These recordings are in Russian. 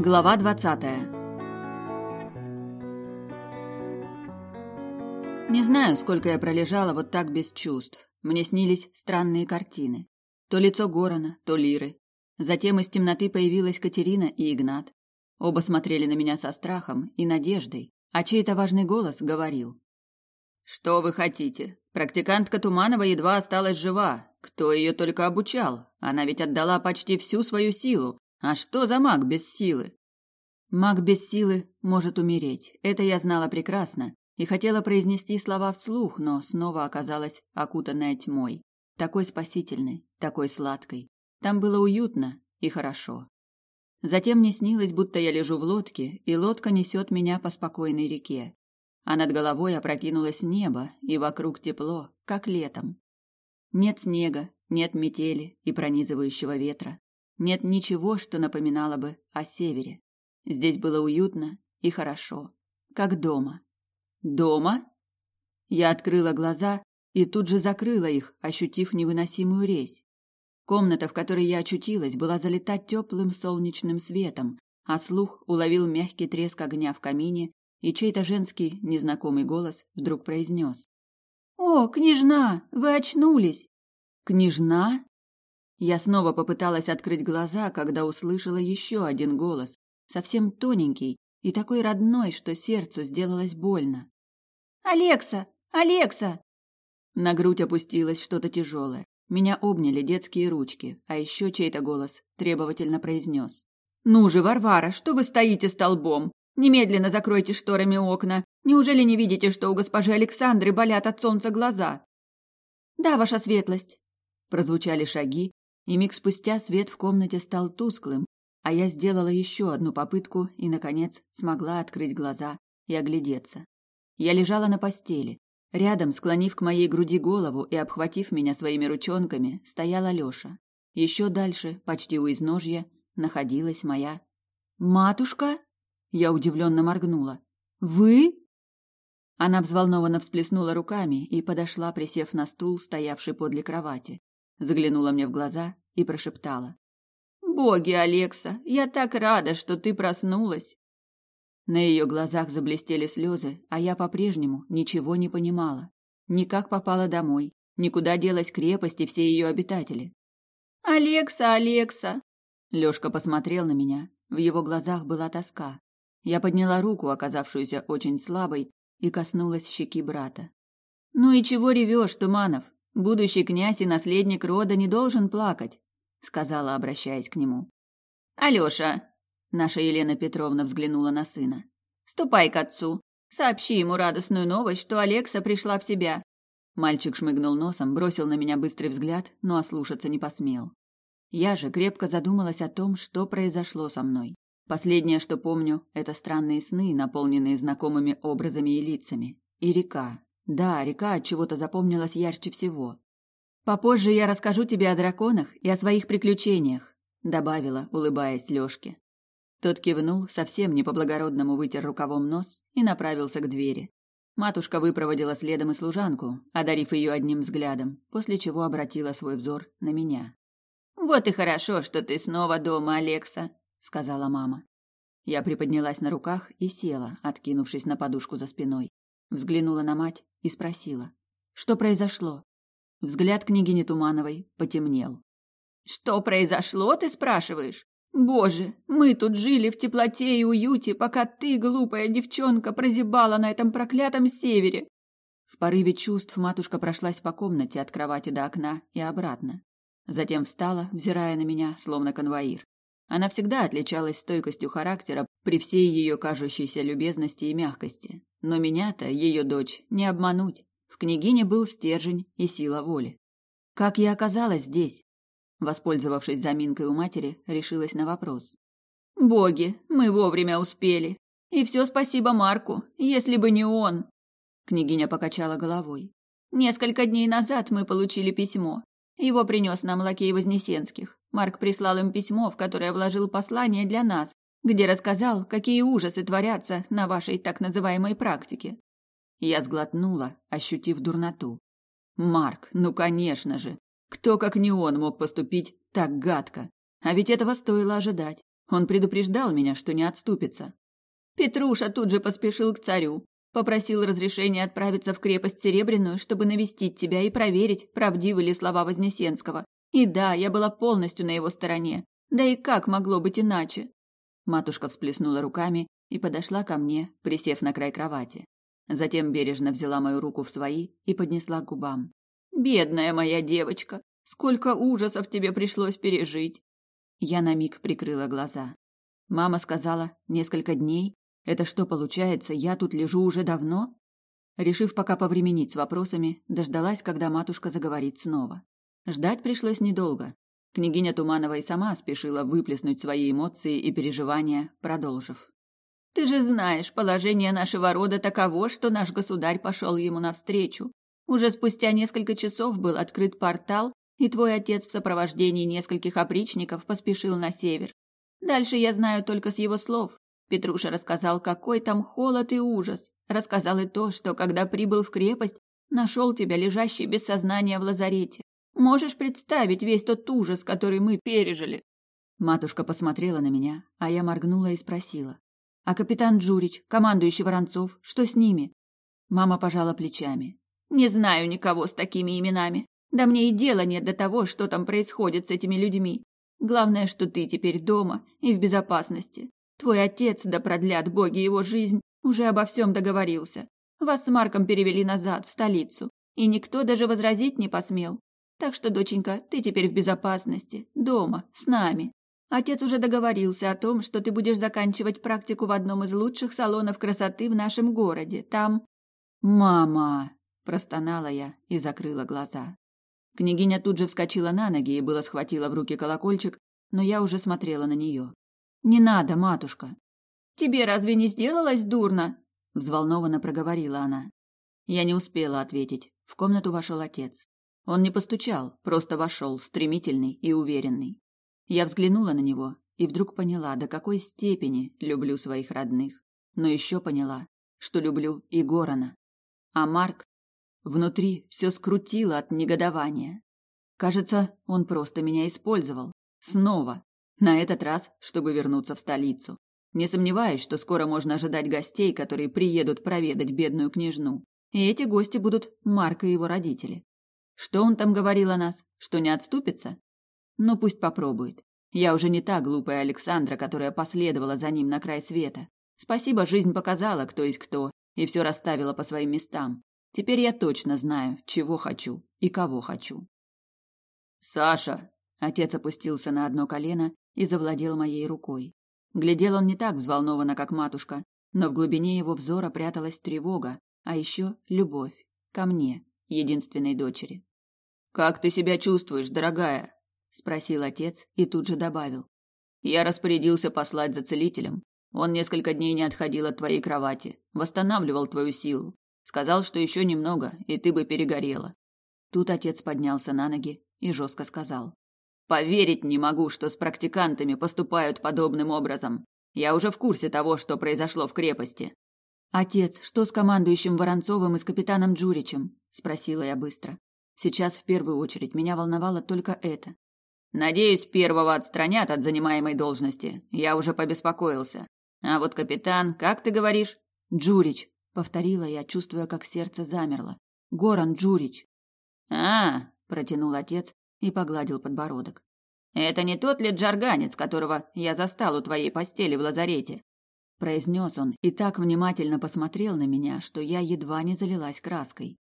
Глава двадцатая Не знаю, сколько я пролежала вот так без чувств. Мне снились странные картины. То лицо Горана, то Лиры. Затем из темноты появилась Катерина и Игнат. Оба смотрели на меня со страхом и надеждой, а чей-то важный голос говорил. «Что вы хотите? Практикантка Туманова едва осталась жива. Кто ее только обучал? Она ведь отдала почти всю свою силу. А что за маг без силы? Маг без силы может умереть. Это я знала прекрасно и хотела произнести слова вслух, но снова оказалась окутанная тьмой, такой спасительной, такой сладкой. Там было уютно и хорошо. Затем мне снилось, будто я лежу в лодке, и лодка несет меня по спокойной реке. А над головой опрокинулось небо, и вокруг тепло, как летом. Нет снега, нет метели и пронизывающего ветра. Нет ничего, что напоминало бы о севере. Здесь было уютно и хорошо, как дома. Дома? Я открыла глаза и тут же закрыла их, ощутив невыносимую резь. Комната, в которой я очутилась, была залита теплым солнечным светом, а слух уловил мягкий треск огня в камине, и чей-то женский незнакомый голос вдруг произнес. «О, княжна, вы очнулись!» «Княжна?» Я снова попыталась открыть глаза, когда услышала еще один голос, совсем тоненький и такой родной, что сердцу сделалось больно. «Алекса! Алекса!» На грудь опустилось что-то тяжелое. Меня обняли детские ручки, а еще чей-то голос требовательно произнес. «Ну же, Варвара, что вы стоите столбом? Немедленно закройте шторами окна. Неужели не видите, что у госпожи Александры болят от солнца глаза? Да, ваша светлость. Прозвучали шаги, и миг спустя свет в комнате стал тусклым, а я сделала еще одну попытку и, наконец, смогла открыть глаза и оглядеться. Я лежала на постели. Рядом, склонив к моей груди голову и обхватив меня своими ручонками, стояла Лёша. Еще дальше, почти у изножья, находилась моя... «Матушка?» Я удивленно моргнула. «Вы?» Она взволнованно всплеснула руками и подошла, присев на стул, стоявший подле кровати. Заглянула мне в глаза и прошептала. «Боги, Алекса, я так рада, что ты проснулась!» На ее глазах заблестели слезы, а я по-прежнему ничего не понимала. Ни как попала домой, никуда делась крепость и все ее обитатели. «Алекса, Алекса!» Лёшка посмотрел на меня. В его глазах была тоска. Я подняла руку, оказавшуюся очень слабой, и коснулась щеки брата. «Ну и чего ревешь, Туманов? Будущий князь и наследник рода не должен плакать», — сказала, обращаясь к нему. «Алёша!» — наша Елена Петровна взглянула на сына. «Ступай к отцу. Сообщи ему радостную новость, что Алекса пришла в себя». Мальчик шмыгнул носом, бросил на меня быстрый взгляд, но ослушаться не посмел. Я же крепко задумалась о том, что произошло со мной. Последнее, что помню, это странные сны, наполненные знакомыми образами и лицами. И река. Да, река от чего-то запомнилась ярче всего. Попозже я расскажу тебе о драконах и о своих приключениях, добавила, улыбаясь Лёшке. Тот кивнул, совсем не по-благородному вытер рукавом нос и направился к двери. Матушка выпроводила следом и служанку, одарив ее одним взглядом, после чего обратила свой взор на меня. «Вот и хорошо, что ты снова дома, Алекса сказала мама. Я приподнялась на руках и села, откинувшись на подушку за спиной. Взглянула на мать и спросила: "Что произошло?" Взгляд княгини Тумановой потемнел. "Что произошло, ты спрашиваешь? Боже, мы тут жили в теплоте и уюте, пока ты, глупая девчонка, прозябала на этом проклятом севере. В порыве чувств матушка прошлась по комнате от кровати до окна и обратно. Затем встала, взирая на меня, словно конвоир. Она всегда отличалась стойкостью характера при всей ее кажущейся любезности и мягкости. Но меня-то, ее дочь, не обмануть. В княгине был стержень и сила воли. Как я оказалась здесь? Воспользовавшись заминкой у матери, решилась на вопрос. «Боги, мы вовремя успели. И все спасибо Марку, если бы не он!» Княгиня покачала головой. «Несколько дней назад мы получили письмо. Его принес нам лакей Вознесенских. Марк прислал им письмо, в которое вложил послание для нас, где рассказал, какие ужасы творятся на вашей так называемой практике. Я сглотнула, ощутив дурноту. Марк, ну конечно же. Кто, как не он, мог поступить так гадко? А ведь этого стоило ожидать. Он предупреждал меня, что не отступится. Петруша тут же поспешил к царю, попросил разрешения отправиться в крепость Серебряную, чтобы навестить тебя и проверить, правдивы ли слова Вознесенского. И да, я была полностью на его стороне. Да и как могло быть иначе? Матушка всплеснула руками и подошла ко мне, присев на край кровати. Затем бережно взяла мою руку в свои и поднесла к губам. «Бедная моя девочка! Сколько ужасов тебе пришлось пережить!» Я на миг прикрыла глаза. Мама сказала, несколько дней. Это что получается, я тут лежу уже давно? Решив пока повременить с вопросами, дождалась, когда матушка заговорит снова. Ждать пришлось недолго. Княгиня Туманова и сама спешила выплеснуть свои эмоции и переживания, продолжив. «Ты же знаешь, положение нашего рода таково, что наш государь пошел ему навстречу. Уже спустя несколько часов был открыт портал, и твой отец в сопровождении нескольких опричников поспешил на север. Дальше я знаю только с его слов. Петруша рассказал, какой там холод и ужас. Рассказал и то, что, когда прибыл в крепость, нашел тебя лежащей без сознания в лазарете. Можешь представить весь тот ужас, который мы пережили?» Матушка посмотрела на меня, а я моргнула и спросила. «А капитан Джурич, командующий Воронцов, что с ними?» Мама пожала плечами. «Не знаю никого с такими именами. Да мне и дела нет до того, что там происходит с этими людьми. Главное, что ты теперь дома и в безопасности. Твой отец, да продлят боги его жизнь, уже обо всем договорился. Вас с Марком перевели назад, в столицу, и никто даже возразить не посмел. Так что, доченька, ты теперь в безопасности, дома, с нами. Отец уже договорился о том, что ты будешь заканчивать практику в одном из лучших салонов красоты в нашем городе. Там... «Мама!» – простонала я и закрыла глаза. Княгиня тут же вскочила на ноги и было схватила в руки колокольчик, но я уже смотрела на нее. «Не надо, матушка!» «Тебе разве не сделалось дурно?» – взволнованно проговорила она. Я не успела ответить. В комнату вошел отец. Он не постучал, просто вошел, стремительный и уверенный. Я взглянула на него и вдруг поняла, до какой степени люблю своих родных. Но еще поняла, что люблю и Горана. А Марк Внутри все скрутило от негодования. Кажется, он просто меня использовал. Снова. На этот раз, чтобы вернуться в столицу. Не сомневаюсь, что скоро можно ожидать гостей, которые приедут проведать бедную княжну. И эти гости будут Марк и его родители. Что он там говорил о нас? Что не отступится? Ну, пусть попробует. Я уже не та глупая Александра, которая последовала за ним на край света. Спасибо, жизнь показала, кто есть кто, и все расставила по своим местам. Теперь я точно знаю, чего хочу и кого хочу. Саша, отец опустился на одно колено и завладел моей рукой. Глядел он не так взволнованно, как матушка, но в глубине его взора пряталась тревога, а еще любовь ко мне, единственной дочери. Как ты себя чувствуешь, дорогая? спросил отец и тут же добавил: Я распорядился послать за целителем. Он несколько дней не отходил от твоей кровати, восстанавливал твою силу. Сказал, что еще немного, и ты бы перегорела. Тут отец поднялся на ноги и жестко сказал. Поверить не могу, что с практикантами поступают подобным образом. Я уже в курсе того, что произошло в крепости. Отец, что с командующим Воронцовым и с капитаном Джуричем? спросила я быстро. Сейчас в первую очередь меня волновало только это. Надеюсь, первого отстранят от занимаемой должности. Я уже побеспокоился. А вот капитан, как ты говоришь? Джурич, повторила я, чувствуя, как сердце замерло. Горан Джурич. А, протянул отец и погладил подбородок. Это не тот ли джарганец, которого я застал у твоей постели в лазарете? произнес он и так внимательно посмотрел на меня, что я едва не залилась краской.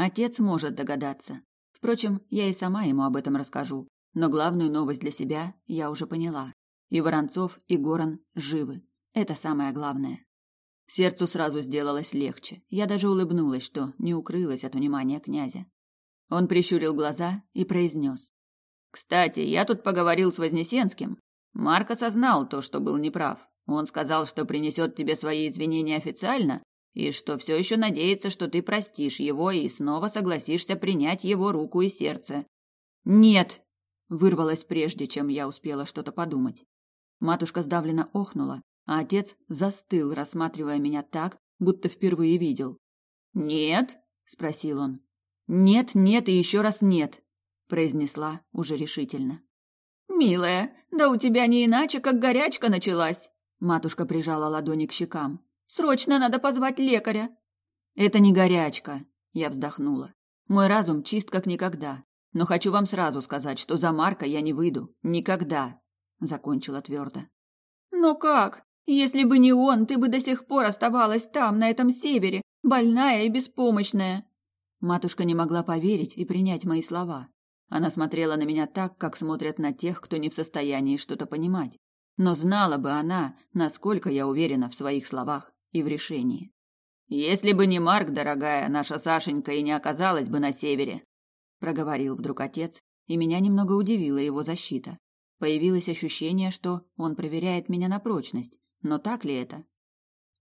Отец может догадаться. Впрочем, я и сама ему об этом расскажу. Но главную новость для себя я уже поняла. И Воронцов, и Горан живы. Это самое главное. Сердцу сразу сделалось легче. Я даже улыбнулась, что не укрылась от внимания князя. Он прищурил глаза и произнес. «Кстати, я тут поговорил с Вознесенским. Марк осознал то, что был неправ. Он сказал, что принесет тебе свои извинения официально и что все еще надеется, что ты простишь его и снова согласишься принять его руку и сердце». «Нет!» – вырвалось прежде, чем я успела что-то подумать. Матушка сдавленно охнула, а отец застыл, рассматривая меня так, будто впервые видел. «Нет?» – спросил он. «Нет, нет и еще раз нет», – произнесла уже решительно. «Милая, да у тебя не иначе, как горячка началась!» Матушка прижала ладони к щекам. «Срочно надо позвать лекаря!» «Это не горячка!» Я вздохнула. «Мой разум чист как никогда. Но хочу вам сразу сказать, что за Марка я не выйду. Никогда!» Закончила твердо. «Но как? Если бы не он, ты бы до сих пор оставалась там, на этом севере, больная и беспомощная!» Матушка не могла поверить и принять мои слова. Она смотрела на меня так, как смотрят на тех, кто не в состоянии что-то понимать. Но знала бы она, насколько я уверена в своих словах и в решении. «Если бы не Марк, дорогая, наша Сашенька и не оказалась бы на севере», проговорил вдруг отец, и меня немного удивила его защита. Появилось ощущение, что он проверяет меня на прочность. Но так ли это?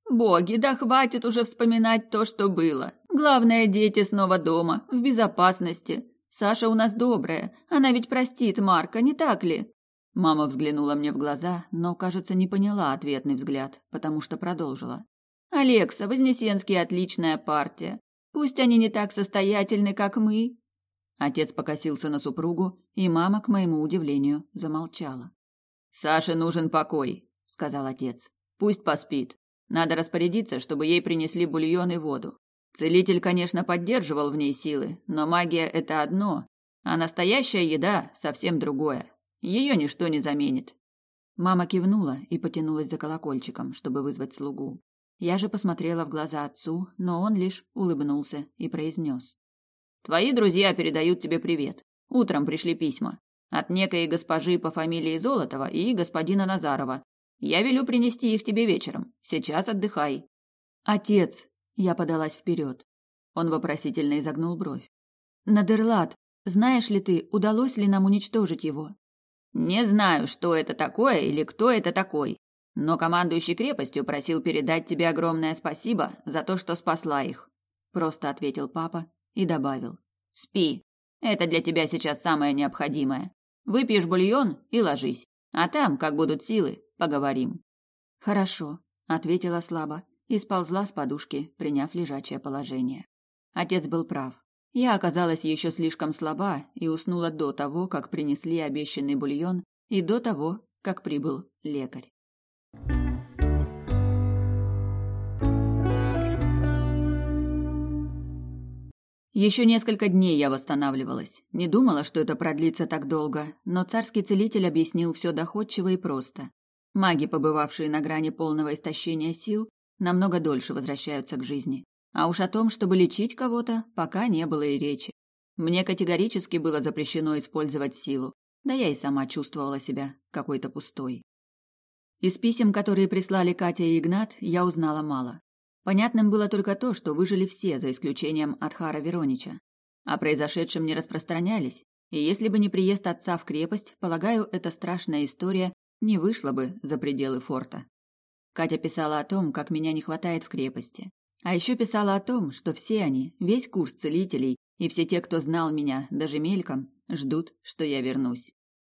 «Боги, да хватит уже вспоминать то, что было. Главное, дети снова дома, в безопасности. Саша у нас добрая, она ведь простит Марка, не так ли? Мама взглянула мне в глаза, но, кажется, не поняла ответный взгляд, потому что продолжила. Алекса, Вознесенский отличная партия. Пусть они не так состоятельны, как мы. Отец покосился на супругу, и мама, к моему удивлению, замолчала. Саше нужен покой, сказал отец. Пусть поспит. Надо распорядиться, чтобы ей принесли бульон и воду. Целитель, конечно, поддерживал в ней силы, но магия – это одно, а настоящая еда – совсем другое. Ее ничто не заменит. Мама кивнула и потянулась за колокольчиком, чтобы вызвать слугу. Я же посмотрела в глаза отцу, но он лишь улыбнулся и произнес. «Твои друзья передают тебе привет. Утром пришли письма. От некой госпожи по фамилии Золотова и господина Назарова. Я велю принести их тебе вечером. Сейчас отдыхай». «Отец!» Я подалась вперед. Он вопросительно изогнул бровь. Надерлат, знаешь ли ты, удалось ли нам уничтожить его? Не знаю, что это такое или кто это такой, но командующий крепостью просил передать тебе огромное спасибо за то, что спасла их, просто ответил папа и добавил: Спи. Это для тебя сейчас самое необходимое. Выпьешь бульон и ложись. А там, как будут силы, поговорим. Хорошо, ответила слабо и сползла с подушки, приняв лежачее положение. Отец был прав. Я оказалась еще слишком слаба и уснула до того, как принесли обещанный бульон, и до того, как прибыл лекарь. Еще несколько дней я восстанавливалась. Не думала, что это продлится так долго, но царский целитель объяснил все доходчиво и просто. Маги, побывавшие на грани полного истощения сил, намного дольше возвращаются к жизни. А уж о том, чтобы лечить кого-то, пока не было и речи. Мне категорически было запрещено использовать силу, да я и сама чувствовала себя какой-то пустой. Из писем, которые прислали Катя и Игнат, я узнала мало. Понятным было только то, что выжили все, за исключением Адхара Веронича. О произошедшем не распространялись, и если бы не приезд отца в крепость, полагаю, эта страшная история не вышла бы за пределы форта. Катя писала о том, как меня не хватает в крепости. А еще писала о том, что все они, весь курс целителей и все те, кто знал меня, даже мельком, ждут, что я вернусь.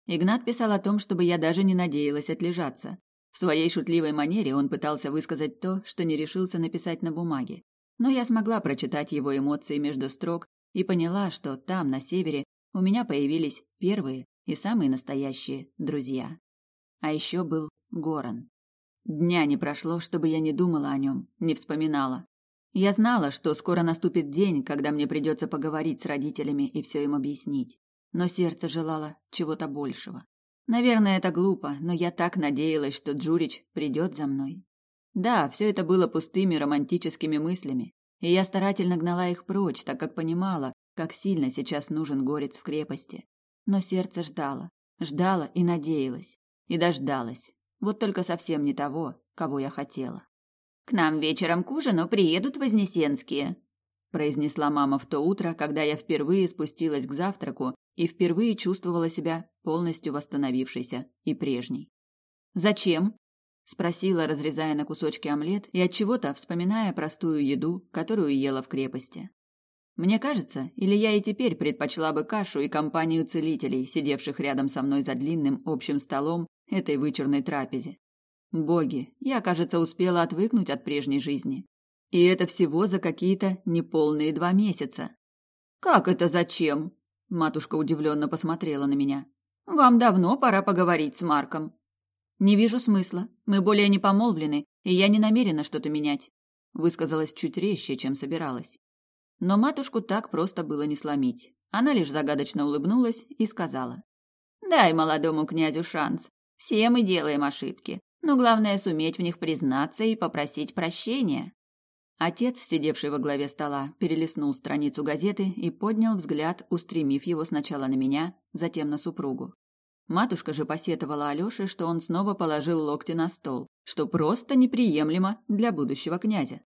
Игнат писал о том, чтобы я даже не надеялась отлежаться. В своей шутливой манере он пытался высказать то, что не решился написать на бумаге. Но я смогла прочитать его эмоции между строк и поняла, что там, на севере, у меня появились первые и самые настоящие друзья. А еще был Горан. Дня не прошло, чтобы я не думала о нем, не вспоминала. Я знала, что скоро наступит день, когда мне придется поговорить с родителями и все им объяснить. Но сердце желало чего-то большего. Наверное, это глупо, но я так надеялась, что Джурич придет за мной. Да, все это было пустыми романтическими мыслями, и я старательно гнала их прочь, так как понимала, как сильно сейчас нужен горец в крепости. Но сердце ждало, ждало и надеялось, и дождалось. Вот только совсем не того, кого я хотела. «К нам вечером к ужину приедут вознесенские», произнесла мама в то утро, когда я впервые спустилась к завтраку и впервые чувствовала себя полностью восстановившейся и прежней. «Зачем?» – спросила, разрезая на кусочки омлет и от чего-то вспоминая простую еду, которую ела в крепости. Мне кажется, или я и теперь предпочла бы кашу и компанию целителей, сидевших рядом со мной за длинным общим столом этой вычурной трапезе. Боги, я, кажется, успела отвыкнуть от прежней жизни. И это всего за какие-то неполные два месяца. Как это зачем? Матушка удивленно посмотрела на меня. Вам давно пора поговорить с Марком. Не вижу смысла. Мы более не помолвлены, и я не намерена что-то менять. Высказалась чуть резче, чем собиралась. Но матушку так просто было не сломить. Она лишь загадочно улыбнулась и сказала. «Дай молодому князю шанс. Все мы делаем ошибки, но главное суметь в них признаться и попросить прощения». Отец, сидевший во главе стола, перелистнул страницу газеты и поднял взгляд, устремив его сначала на меня, затем на супругу. Матушка же посетовала Алёше, что он снова положил локти на стол, что просто неприемлемо для будущего князя.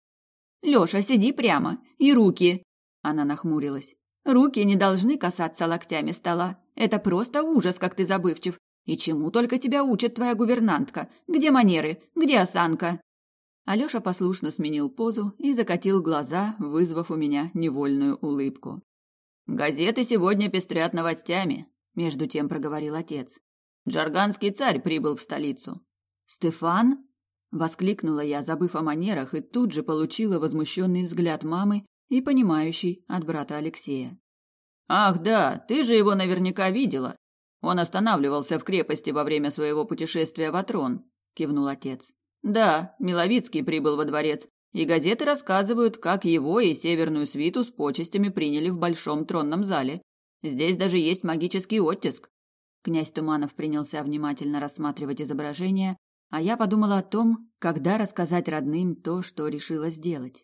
«Лёша, сиди прямо! И руки!» Она нахмурилась. «Руки не должны касаться локтями стола. Это просто ужас, как ты забывчив. И чему только тебя учит твоя гувернантка? Где манеры? Где осанка?» Алёша послушно сменил позу и закатил глаза, вызвав у меня невольную улыбку. «Газеты сегодня пестрят новостями», — между тем проговорил отец. «Джарганский царь прибыл в столицу». «Стефан?» — воскликнула я, забыв о манерах, и тут же получила возмущенный взгляд мамы и понимающий от брата Алексея. «Ах да, ты же его наверняка видела. Он останавливался в крепости во время своего путешествия в Атрон», — кивнул отец. Да, Миловицкий прибыл во дворец, и газеты рассказывают, как его и северную свиту с почестями приняли в большом тронном зале. Здесь даже есть магический оттиск. Князь Туманов принялся внимательно рассматривать изображение, а я подумала о том, когда рассказать родным то, что решила сделать.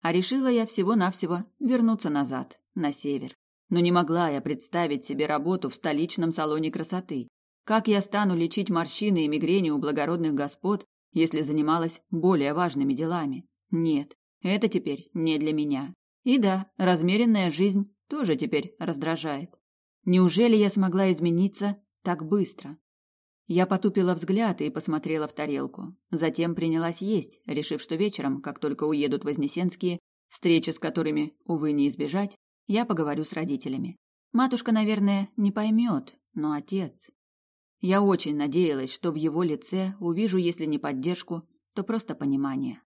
А решила я всего-навсего вернуться назад, на север. Но не могла я представить себе работу в столичном салоне красоты. Как я стану лечить морщины и мигрени у благородных господ, если занималась более важными делами. Нет, это теперь не для меня. И да, размеренная жизнь тоже теперь раздражает. Неужели я смогла измениться так быстро? Я потупила взгляд и посмотрела в тарелку. Затем принялась есть, решив, что вечером, как только уедут Вознесенские, встречи с которыми, увы, не избежать, я поговорю с родителями. Матушка, наверное, не поймет, но отец... Я очень надеялась, что в его лице увижу, если не поддержку, то просто понимание.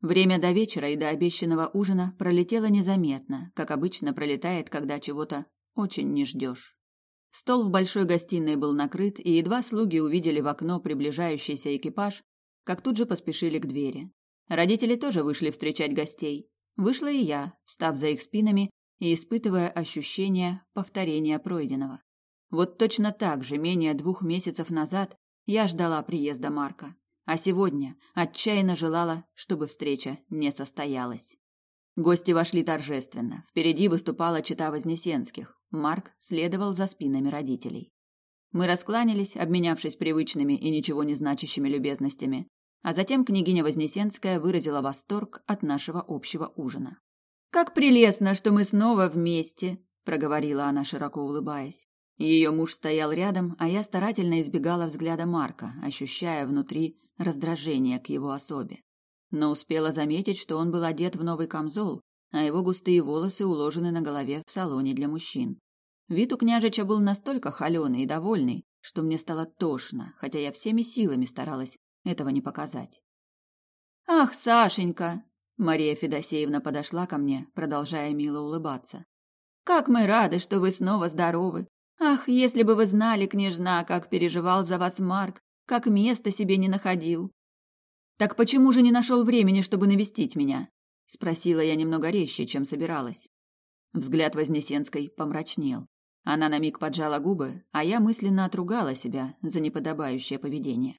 Время до вечера и до обещанного ужина пролетело незаметно, как обычно пролетает, когда чего-то очень не ждешь. Стол в большой гостиной был накрыт, и едва слуги увидели в окно приближающийся экипаж, как тут же поспешили к двери. Родители тоже вышли встречать гостей, Вышла и я, став за их спинами и испытывая ощущение повторения пройденного. Вот точно так же, менее двух месяцев назад, я ждала приезда Марка, а сегодня отчаянно желала, чтобы встреча не состоялась. Гости вошли торжественно. Впереди выступала чита Вознесенских. Марк следовал за спинами родителей. Мы раскланялись, обменявшись привычными и ничего не значащими любезностями, а затем княгиня Вознесенская выразила восторг от нашего общего ужина. «Как прелестно, что мы снова вместе!» – проговорила она, широко улыбаясь. Ее муж стоял рядом, а я старательно избегала взгляда Марка, ощущая внутри раздражение к его особе. Но успела заметить, что он был одет в новый камзол, а его густые волосы уложены на голове в салоне для мужчин. Вид у княжича был настолько холеный и довольный, что мне стало тошно, хотя я всеми силами старалась этого не показать. «Ах, Сашенька!» Мария Федосеевна подошла ко мне, продолжая мило улыбаться. «Как мы рады, что вы снова здоровы! Ах, если бы вы знали, княжна, как переживал за вас Марк, как места себе не находил!» «Так почему же не нашел времени, чтобы навестить меня?» Спросила я немного резче, чем собиралась. Взгляд Вознесенской помрачнел. Она на миг поджала губы, а я мысленно отругала себя за неподобающее поведение.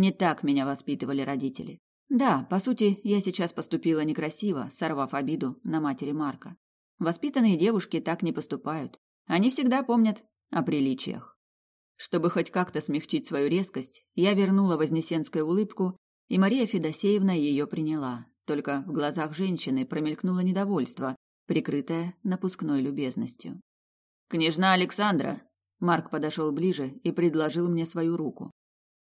Не так меня воспитывали родители. Да, по сути, я сейчас поступила некрасиво, сорвав обиду на матери Марка. Воспитанные девушки так не поступают. Они всегда помнят о приличиях. Чтобы хоть как-то смягчить свою резкость, я вернула Вознесенскую улыбку, и Мария Федосеевна ее приняла. Только в глазах женщины промелькнуло недовольство, прикрытое напускной любезностью. «Княжна Александра!» Марк подошел ближе и предложил мне свою руку.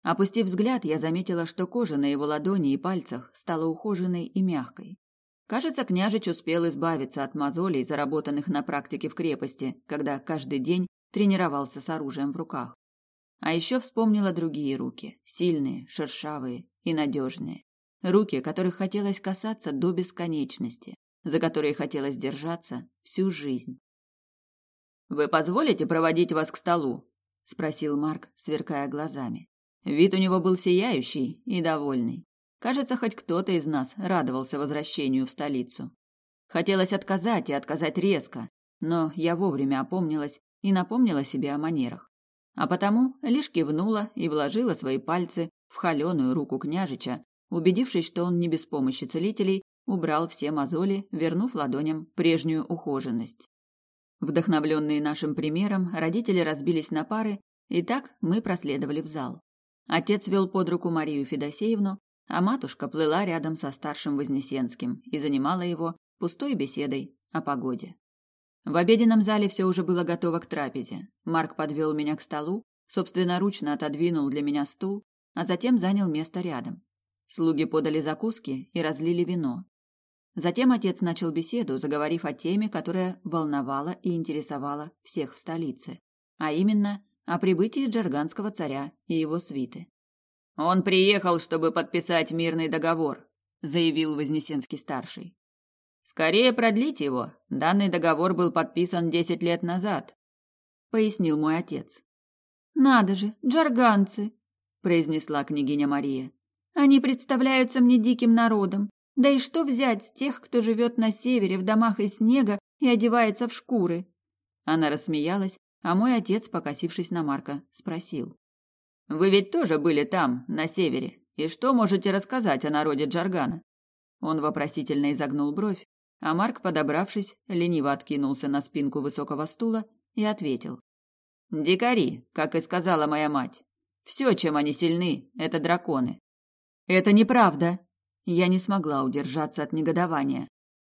Опустив взгляд, я заметила, что кожа на его ладони и пальцах стала ухоженной и мягкой. Кажется, княжич успел избавиться от мозолей, заработанных на практике в крепости, когда каждый день тренировался с оружием в руках. А еще вспомнила другие руки, сильные, шершавые и надежные. Руки, которых хотелось касаться до бесконечности. за которые хотелось держаться всю жизнь. «Вы позволите проводить вас к столу?» – спросил Марк, сверкая глазами. Вид у него был сияющий и довольный. Кажется, хоть кто-то из нас радовался возвращению в столицу. Хотелось отказать и отказать резко, но я вовремя опомнилась и напомнила себе о манерах. А потому лишь кивнула и вложила свои пальцы в холеную руку княжича, убедившись, что он не без помощи целителей убрал все мозоли, вернув ладоням прежнюю ухоженность. Вдохновленные нашим примером, родители разбились на пары, и так мы проследовали в зал. Отец вел под руку Марию Федосеевну, а матушка плыла рядом со старшим Вознесенским и занимала его пустой беседой о погоде. В обеденном зале все уже было готово к трапезе. Марк подвел меня к столу, собственноручно отодвинул для меня стул, а затем занял место рядом. Слуги подали закуски и разлили вино. Затем отец начал беседу, заговорив о теме, которая волновала и интересовала всех в столице, а именно о прибытии джарганского царя и его свиты. «Он приехал, чтобы подписать мирный договор», — заявил Вознесенский старший. «Скорее продлите его. Данный договор был подписан десять лет назад», — пояснил мой отец. «Надо же, джарганцы», — произнесла княгиня Мария. «Они представляются мне диким народом. Да и что взять с тех, кто живет на севере в домах из снега и одевается в шкуры?» Она рассмеялась, а мой отец, покосившись на Марка, спросил. «Вы ведь тоже были там, на севере, и что можете рассказать о народе Джаргана?» Он вопросительно изогнул бровь, а Марк, подобравшись, лениво откинулся на спинку высокого стула и ответил. «Дикари, как и сказала моя мать. Все, чем они сильны, это драконы». «Это неправда!» Я не смогла удержаться от негодования.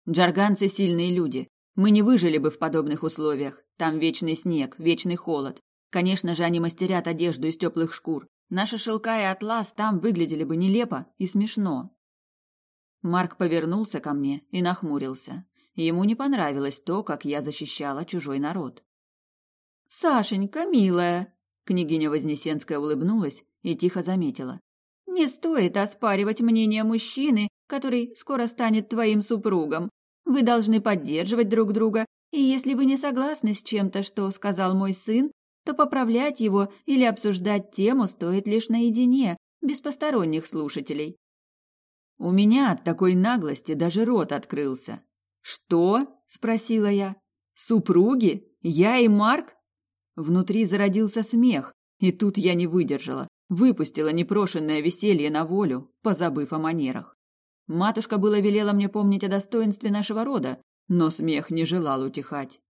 Джарганцы сильные люди. Мы не выжили бы в подобных условиях. Там вечный снег, вечный холод. Конечно же, они мастерят одежду из теплых шкур. Наша шелка и атлас там выглядели бы нелепо и смешно. Марк повернулся ко мне и нахмурился. Ему не понравилось то, как я защищала чужой народ. «Сашенька, милая!» Княгиня Вознесенская улыбнулась и тихо заметила. Не стоит оспаривать мнение мужчины, который скоро станет твоим супругом. Вы должны поддерживать друг друга, и если вы не согласны с чем-то, что сказал мой сын, то поправлять его или обсуждать тему стоит лишь наедине, без посторонних слушателей. У меня от такой наглости даже рот открылся. «Что?» – спросила я. «Супруги? Я и Марк?» Внутри зародился смех, и тут я не выдержала. Выпустила непрошенное веселье на волю, позабыв о манерах. Матушка было велела мне помнить о достоинстве нашего рода, но смех не желал утихать.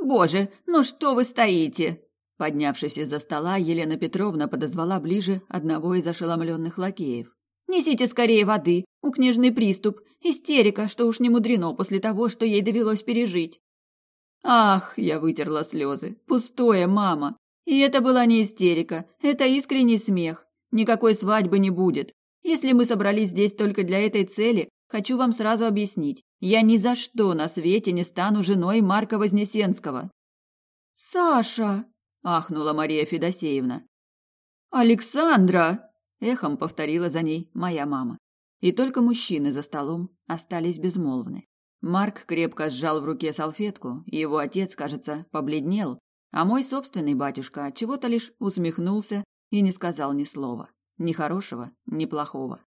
«Боже, ну что вы стоите?» Поднявшись из-за стола, Елена Петровна подозвала ближе одного из ошеломленных лакеев. «Несите скорее воды, у княжны приступ, истерика, что уж не мудрено после того, что ей довелось пережить». «Ах!» – я вытерла слезы. «Пустое, мама! И это была не истерика, это искренний смех. Никакой свадьбы не будет. Если мы собрались здесь только для этой цели, хочу вам сразу объяснить. Я ни за что на свете не стану женой Марка Вознесенского. Саша, ахнула Мария Федосеевна. Александра, эхом повторила за ней моя мама. И только мужчины за столом остались безмолвны. Марк крепко сжал в руке салфетку, и его отец, кажется, побледнел, а мой собственный батюшка от чего-то лишь усмехнулся и не сказал ни слова, ни хорошего, ни плохого.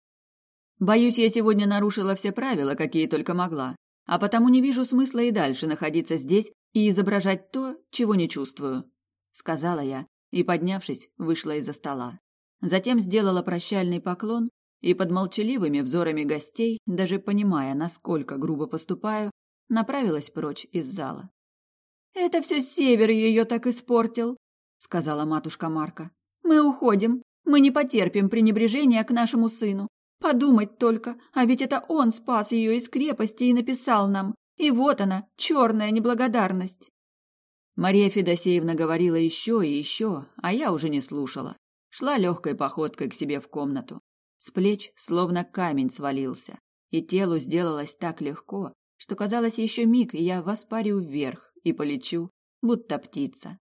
Боюсь, я сегодня нарушила все правила, какие только могла, а потому не вижу смысла и дальше находиться здесь и изображать то, чего не чувствую, сказала я и, поднявшись, вышла из-за стола. Затем сделала прощальный поклон и под молчаливыми взорами гостей, даже понимая, насколько грубо поступаю, направилась прочь из зала. «Это все север ее так испортил», — сказала матушка Марка. «Мы уходим. Мы не потерпим пренебрежения к нашему сыну. Подумать только, а ведь это он спас ее из крепости и написал нам. И вот она, черная неблагодарность». Мария Федосеевна говорила еще и еще, а я уже не слушала. Шла легкой походкой к себе в комнату. С плеч словно камень свалился, и телу сделалось так легко, что казалось еще миг, и я воспарю вверх, и полечу, будто птица.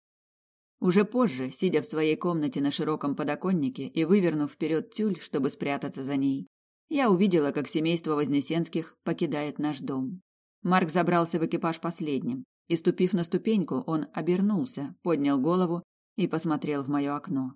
Уже позже, сидя в своей комнате на широком подоконнике и вывернув вперед тюль, чтобы спрятаться за ней, я увидела, как семейство Вознесенских покидает наш дом. Марк забрался в экипаж последним. И ступив на ступеньку, он обернулся, поднял голову и посмотрел в мое окно.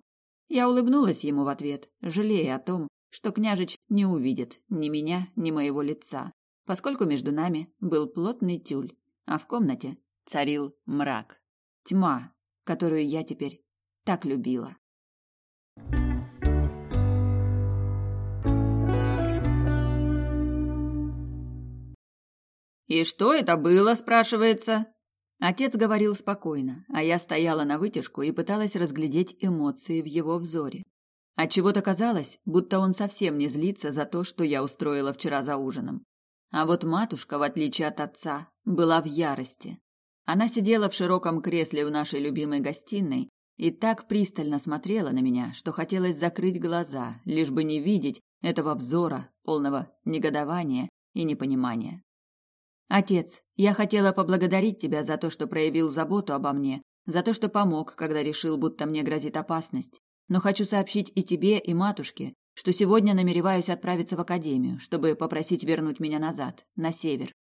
Я улыбнулась ему в ответ, жалея о том, что княжич не увидит ни меня, ни моего лица, поскольку между нами был плотный тюль, а в комнате царил мрак, тьма, которую я теперь так любила. «И что это было?» – спрашивается. Отец говорил спокойно, а я стояла на вытяжку и пыталась разглядеть эмоции в его взоре. Отчего-то казалось, будто он совсем не злится за то, что я устроила вчера за ужином. А вот матушка, в отличие от отца, была в ярости. Она сидела в широком кресле в нашей любимой гостиной и так пристально смотрела на меня, что хотелось закрыть глаза, лишь бы не видеть этого взора, полного негодования и непонимания. Отец, я хотела поблагодарить тебя за то, что проявил заботу обо мне, за то, что помог, когда решил, будто мне грозит опасность. Но хочу сообщить и тебе, и матушке, что сегодня намереваюсь отправиться в академию, чтобы попросить вернуть меня назад, на север,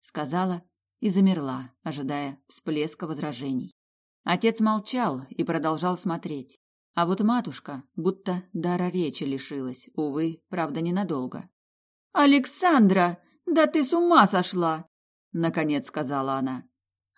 сказала и замерла, ожидая всплеска возражений. Отец молчал и продолжал смотреть. А вот матушка будто дара речи лишилась, увы, правда, ненадолго. «Александра, да ты с ума сошла!» наконец сказала она.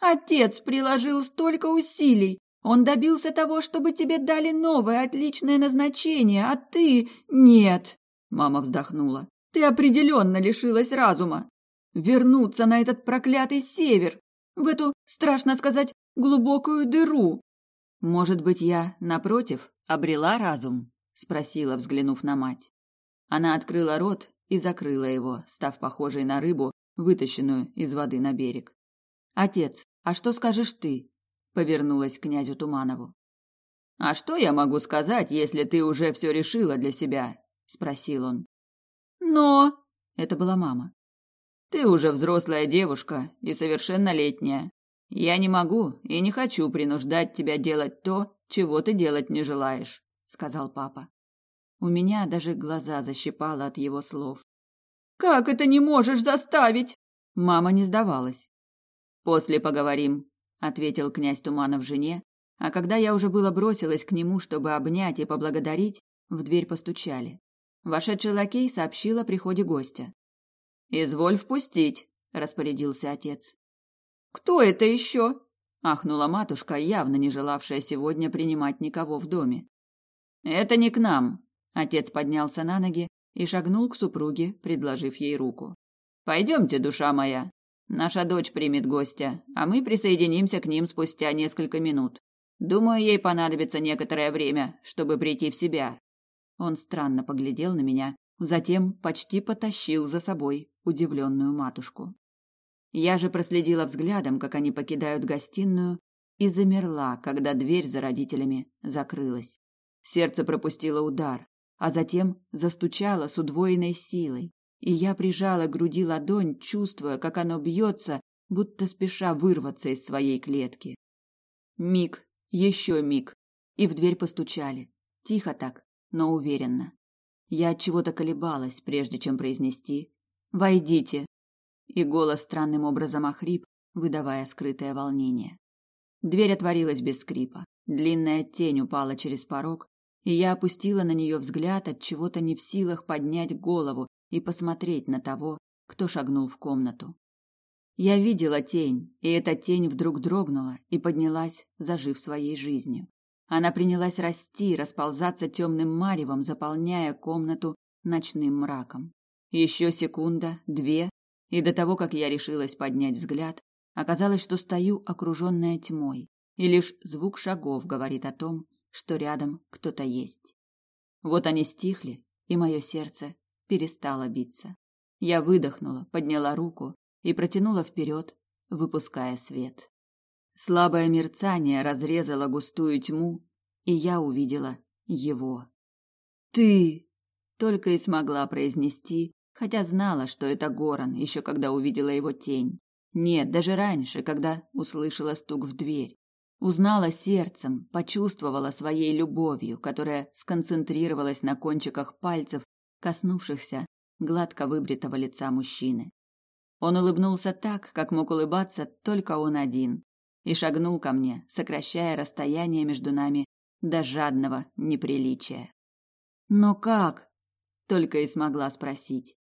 Отец приложил столько усилий. Он добился того, чтобы тебе дали новое отличное назначение, а ты нет. Мама вздохнула. Ты определенно лишилась разума. Вернуться на этот проклятый север, в эту, страшно сказать, глубокую дыру. Может быть, я, напротив, обрела разум? спросила, взглянув на мать. Она открыла рот и закрыла его, став похожей на рыбу, вытащенную из воды на берег. Отец, а что скажешь ты? повернулась к князю Туманову. А что я могу сказать, если ты уже все решила для себя? спросил он. Но это была мама. Ты уже взрослая девушка и совершеннолетняя. Я не могу и не хочу принуждать тебя делать то, чего ты делать не желаешь, сказал папа. У меня даже глаза защипало от его слов. Как это не можешь заставить? Мама не сдавалась. После поговорим, ответил князь Туманов жене, а когда я уже было бросилась к нему, чтобы обнять и поблагодарить, в дверь постучали. Вошедший лакей сообщил о приходе гостя. «Изволь впустить», – распорядился отец. «Кто это еще?» – ахнула матушка, явно не желавшая сегодня принимать никого в доме. «Это не к нам», – отец поднялся на ноги и шагнул к супруге, предложив ей руку. «Пойдемте, душа моя. Наша дочь примет гостя, а мы присоединимся к ним спустя несколько минут. Думаю, ей понадобится некоторое время, чтобы прийти в себя». Он странно поглядел на меня, затем почти потащил за собой удивленную матушку. Я же проследила взглядом, как они покидают гостиную, и замерла, когда дверь за родителями закрылась. Сердце пропустило удар, а затем застучало с удвоенной силой, и я прижала к груди ладонь, чувствуя, как оно бьется, будто спеша вырваться из своей клетки. Миг, еще миг, и в дверь постучали. Тихо так, но уверенно. Я от чего-то колебалась, прежде чем произнести «Войдите!» И голос странным образом охрип, выдавая скрытое волнение. Дверь отворилась без скрипа. Длинная тень упала через порог, и я опустила на нее взгляд от чего-то не в силах поднять голову и посмотреть на того, кто шагнул в комнату. Я видела тень, и эта тень вдруг дрогнула и поднялась, зажив своей жизнью. Она принялась расти, расползаться темным маревом, заполняя комнату ночным мраком. Еще секунда, две, и до того, как я решилась поднять взгляд, оказалось, что стою окруженная тьмой, и лишь звук шагов говорит о том, что рядом кто-то есть. Вот они стихли, и мое сердце перестало биться. Я выдохнула, подняла руку и протянула вперед, выпуская свет. Слабое мерцание разрезало густую тьму, и я увидела его. «Ты!» — только и смогла произнести, хотя знала, что это Горан, еще когда увидела его тень. Нет, даже раньше, когда услышала стук в дверь. Узнала сердцем, почувствовала своей любовью, которая сконцентрировалась на кончиках пальцев, коснувшихся гладко выбритого лица мужчины. Он улыбнулся так, как мог улыбаться только он один, и шагнул ко мне, сокращая расстояние между нами до жадного неприличия. «Но как?» — только и смогла спросить.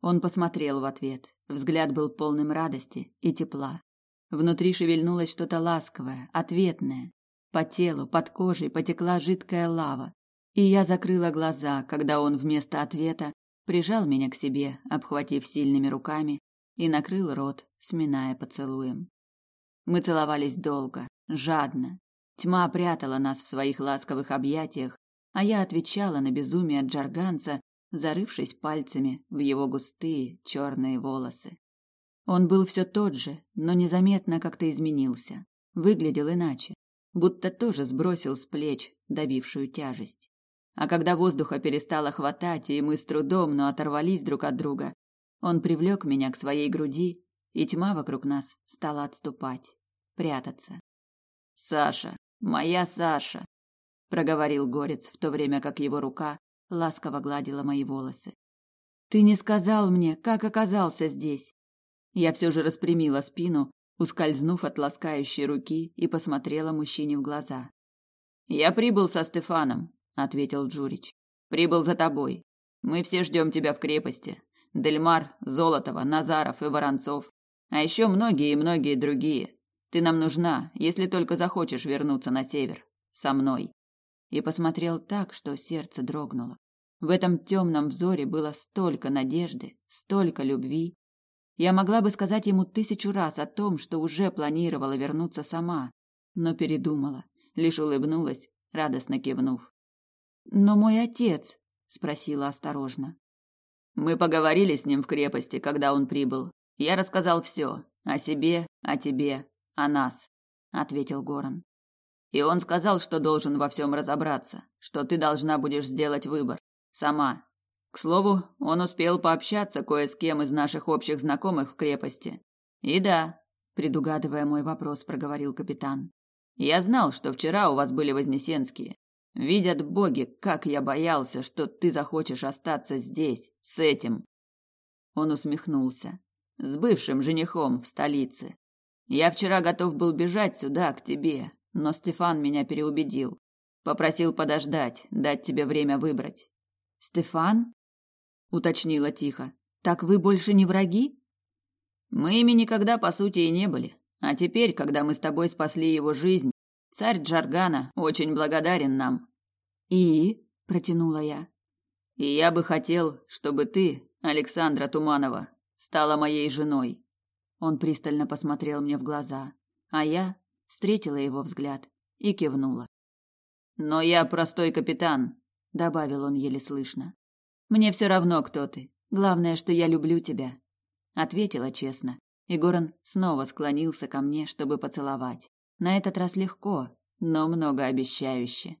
Он посмотрел в ответ. Взгляд был полным радости и тепла. Внутри шевельнулось что-то ласковое, ответное. По телу, под кожей потекла жидкая лава. И я закрыла глаза, когда он вместо ответа прижал меня к себе, обхватив сильными руками, и накрыл рот, сминая поцелуем. Мы целовались долго, жадно. Тьма прятала нас в своих ласковых объятиях, а я отвечала на безумие джарганца, зарывшись пальцами в его густые черные волосы. Он был все тот же, но незаметно как-то изменился. Выглядел иначе, будто тоже сбросил с плеч давившую тяжесть. А когда воздуха перестало хватать, и мы с трудом, но оторвались друг от друга, он привлек меня к своей груди, и тьма вокруг нас стала отступать, прятаться. «Саша, моя Саша!» – проговорил Горец, в то время как его рука ласково гладила мои волосы. «Ты не сказал мне, как оказался здесь!» Я все же распрямила спину, ускользнув от ласкающей руки, и посмотрела мужчине в глаза. «Я прибыл со Стефаном», — ответил Джурич. «Прибыл за тобой. Мы все ждем тебя в крепости. Дельмар, Золотова, Назаров и Воронцов. А еще многие и многие другие. Ты нам нужна, если только захочешь вернуться на север. Со мной. И посмотрел так, что сердце дрогнуло. В этом темном взоре было столько надежды, столько любви. Я могла бы сказать ему тысячу раз о том, что уже планировала вернуться сама, но передумала, лишь улыбнулась, радостно кивнув. «Но мой отец?» – спросила осторожно. Мы поговорили с ним в крепости, когда он прибыл. Я рассказал все о себе, о тебе, о нас, ответил Горан. И он сказал, что должен во всем разобраться, что ты должна будешь сделать выбор сама. К слову, он успел пообщаться кое с кем из наших общих знакомых в крепости. И да, предугадывая мой вопрос, проговорил капитан. Я знал, что вчера у вас были вознесенские, Видят боги, как я боялся, что ты захочешь остаться здесь, с этим. Он усмехнулся. С бывшим женихом в столице. Я вчера готов был бежать сюда, к тебе, но Стефан меня переубедил. Попросил подождать, дать тебе время выбрать. Стефан? уточнила тихо. Так вы больше не враги? Мы ими никогда по сути и не были. А теперь, когда мы с тобой спасли его жизнь, царь Джаргана очень благодарен нам. И протянула я. И я бы хотел, чтобы ты, Александра Туманова, стала моей женой. Он пристально посмотрел мне в глаза, а я встретила его взгляд и кивнула. Но я простой капитан, добавил он еле слышно. Мне все равно, кто ты. Главное, что я люблю тебя, ответила честно. И Горан снова склонился ко мне, чтобы поцеловать. На этот раз легко, но многообещающе.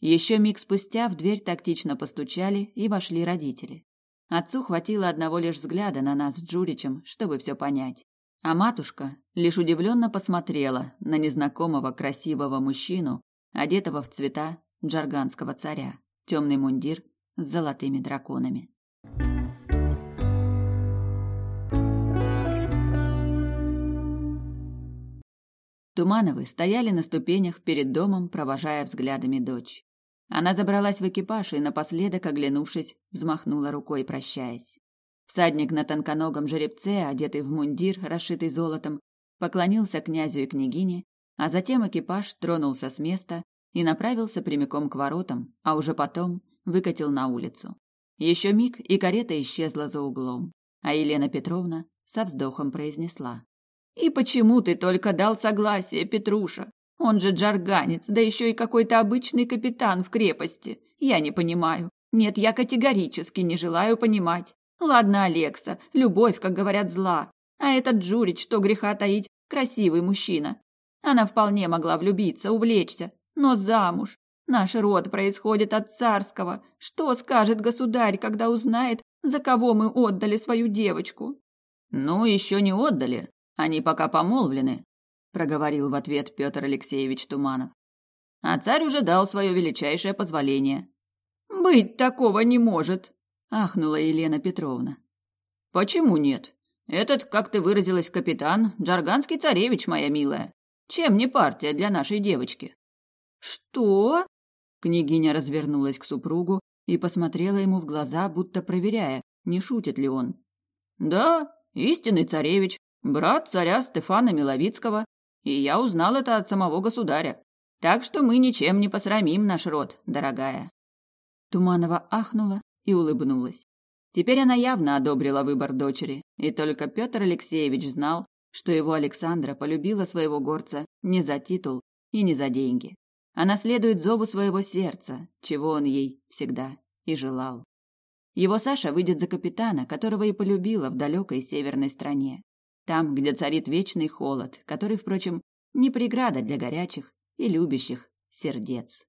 Еще миг спустя в дверь тактично постучали и вошли родители. Отцу хватило одного лишь взгляда на нас с Джуричем, чтобы все понять. А матушка лишь удивленно посмотрела на незнакомого красивого мужчину, одетого в цвета джарганского царя, темный мундир с золотыми драконами. Тумановы стояли на ступенях перед домом, провожая взглядами дочь. Она забралась в экипаж и, напоследок оглянувшись, взмахнула рукой, прощаясь. Всадник на тонконогом жеребце, одетый в мундир, расшитый золотом, поклонился князю и княгине, а затем экипаж тронулся с места и направился прямиком к воротам, а уже потом выкатил на улицу. Еще миг, и карета исчезла за углом, а Елена Петровна со вздохом произнесла. «И почему ты только дал согласие, Петруша? Он же джарганец, да еще и какой-то обычный капитан в крепости. Я не понимаю. Нет, я категорически не желаю понимать. Ладно, Алекса, любовь, как говорят, зла. А этот Джурич, что греха таить, красивый мужчина. Она вполне могла влюбиться, увлечься. Но замуж. Наш род происходит от царского. Что скажет государь, когда узнает, за кого мы отдали свою девочку? Ну, еще не отдали. Они пока помолвлены, проговорил в ответ Петр Алексеевич Туманов. А царь уже дал свое величайшее позволение. Быть такого не может, ахнула Елена Петровна. Почему нет? Этот, как ты выразилась, капитан, джарганский царевич, моя милая. Чем не партия для нашей девочки? Что? Княгиня развернулась к супругу и посмотрела ему в глаза, будто проверяя, не шутит ли он. Да, истинный царевич, брат царя Стефана Миловицкого, и я узнал это от самого государя. Так что мы ничем не посрамим наш род, дорогая. Туманова ахнула и улыбнулась. Теперь она явно одобрила выбор дочери, и только Петр Алексеевич знал, что его Александра полюбила своего горца не за титул и не за деньги. Она следует зову своего сердца, чего он ей всегда и желал. Его Саша выйдет за капитана, которого и полюбила в далекой северной стране. Там, где царит вечный холод, который, впрочем, не преграда для горячих и любящих сердец.